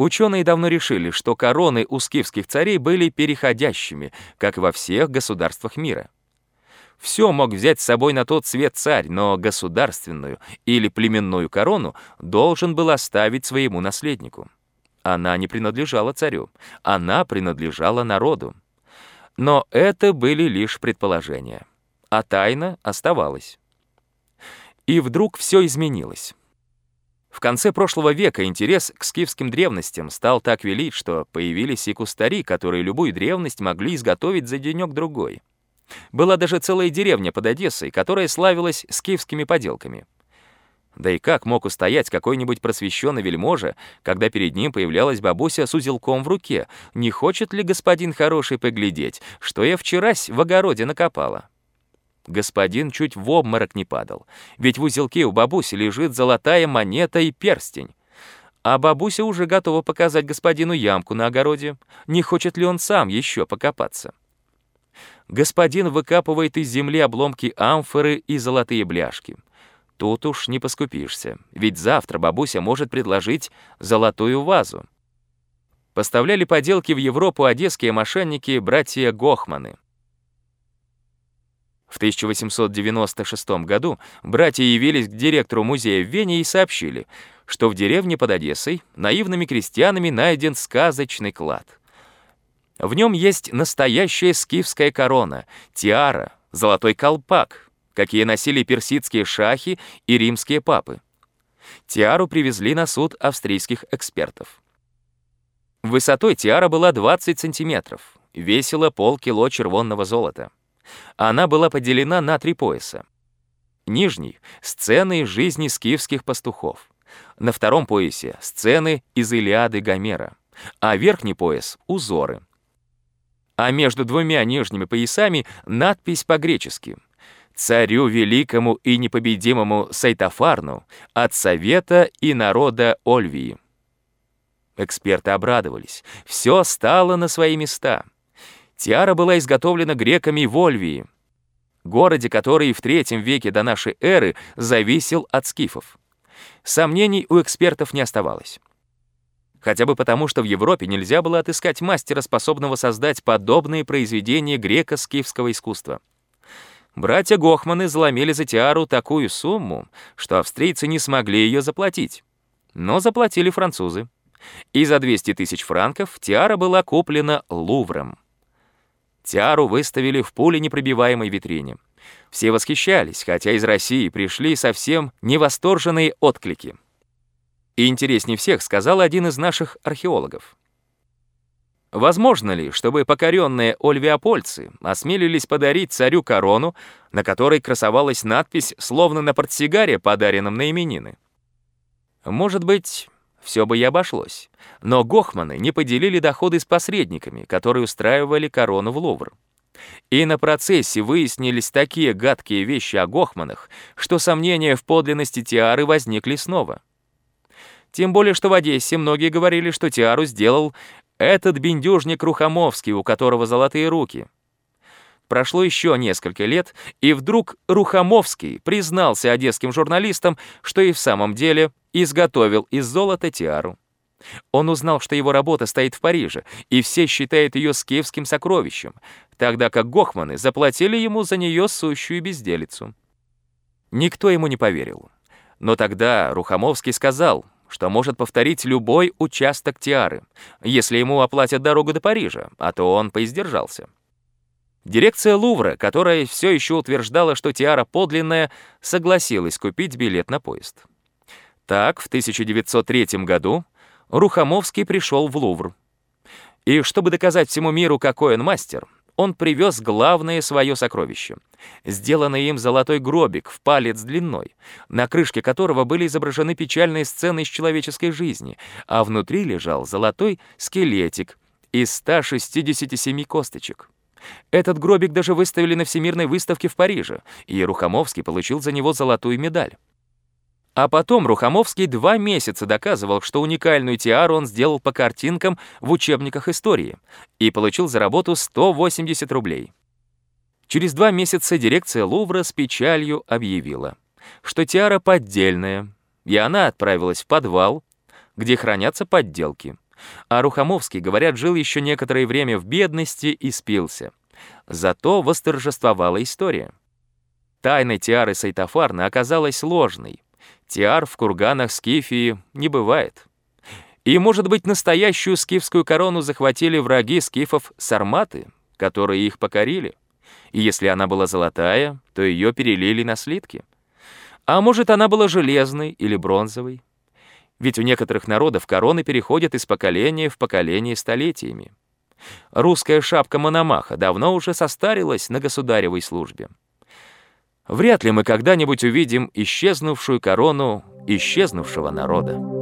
Ученые давно решили, что короны у скифских царей были переходящими, как во всех государствах мира. Все мог взять с собой на тот свет царь, но государственную или племенную корону должен был оставить своему наследнику. Она не принадлежала царю, она принадлежала народу. Но это были лишь предположения, а тайна оставалась. И вдруг все изменилось. В конце прошлого века интерес к скифским древностям стал так велик, что появились и кустари, которые любую древность могли изготовить за денек-другой. Была даже целая деревня под Одессой, которая славилась скифскими поделками. Да и как мог устоять какой-нибудь просвещенный вельможа, когда перед ним появлялась бабуся с узелком в руке? Не хочет ли господин хороший поглядеть, что я вчерась в огороде накопала? Господин чуть в обморок не падал, ведь в узелке у бабуси лежит золотая монета и перстень. А бабуся уже готова показать господину ямку на огороде. Не хочет ли он сам еще покопаться? Господин выкапывает из земли обломки амфоры и золотые бляшки. Тут уж не поскупишься, ведь завтра бабуся может предложить золотую вазу. Поставляли поделки в Европу одесские мошенники братья Гохманы. В 1896 году братья явились к директору музея в Вене и сообщили, что в деревне под Одессой наивными крестьянами найден сказочный клад. В нем есть настоящая скифская корона, тиара, золотой колпак, какие носили персидские шахи и римские папы. Тиару привезли на суд австрийских экспертов. Высотой тиара была 20 сантиметров, весила полкило червонного золота. Она была поделена на три пояса. Нижний — сцены из жизни скифских пастухов. На втором поясе — сцены из Илиады Гомера. А верхний пояс — узоры. А между двумя нижними поясами надпись по-гречески «Царю великому и непобедимому Сайтофарну от совета и народа Ольвии». Эксперты обрадовались. Все стало на свои места — Тиара была изготовлена греками в Ольвии, городе, который в III веке до нашей эры зависел от скифов. Сомнений у экспертов не оставалось. Хотя бы потому, что в Европе нельзя было отыскать мастера, способного создать подобные произведения греко-скифского искусства. Братья Гохманы заломили за тиару такую сумму, что австрийцы не смогли ее заплатить. Но заплатили французы. И за 200 тысяч франков тиара была куплена Лувром. Тиару выставили в пуле непробиваемой витрине. Все восхищались, хотя из России пришли совсем невосторженные отклики. И интереснее всех сказал один из наших археологов. Возможно ли, чтобы покоренные ольвиопольцы осмелились подарить царю корону, на которой красовалась надпись, словно на портсигаре, подаренном на именины? Может быть, все бы и обошлось. Но Гохманы не поделили доходы с посредниками, которые устраивали корону в Лувр. И на процессе выяснились такие гадкие вещи о Гохманах, что сомнения в подлинности тиары возникли снова. Тем более, что в Одессе многие говорили, что тиару сделал этот бендюжник Рухомовский, у которого золотые руки. Прошло еще несколько лет, и вдруг Рухомовский признался одесским журналистам, что и в самом деле изготовил из золота тиару. Он узнал, что его работа стоит в Париже, и все считают ее скифским сокровищем, тогда как Гохманы заплатили ему за нее сущую безделицу. Никто ему не поверил. Но тогда Рухомовский сказал, что может повторить любой участок тиары, если ему оплатят дорогу до Парижа, а то он поиздержался. Дирекция Лувра, которая все еще утверждала, что тиара подлинная, согласилась купить билет на поезд. Так, в 1903 году Рухомовский пришел в Лувр. И чтобы доказать всему миру, какой он мастер, он привез главное свое сокровище. Сделанный им золотой гробик в палец длиной, на крышке которого были изображены печальные сцены из человеческой жизни, а внутри лежал золотой скелетик из 167 косточек. Этот гробик даже выставили на Всемирной выставке в Париже, и Рухомовский получил за него золотую медаль. А потом Рухомовский два месяца доказывал, что уникальную тиару он сделал по картинкам в учебниках истории и получил за работу 180 рублей. Через два месяца дирекция Лувра с печалью объявила, что тиара поддельная, и она отправилась в подвал, где хранятся подделки. А Рухомовский, говорят, жил еще некоторое время в бедности и спился. Зато восторжествовала история. Тайна тиары Сайтофарна оказалась ложной. Тиар в курганах Скифии не бывает. И, может быть, настоящую скифскую корону захватили враги скифов сарматы, которые их покорили. И если она была золотая, то ее перелили на слитки. А может, она была железной или бронзовой. Ведь у некоторых народов короны переходят из поколения в поколение столетиями. Русская шапка Мономаха давно уже состарилась на государевой службе. Вряд ли мы когда-нибудь увидим исчезнувшую корону исчезнувшего народа.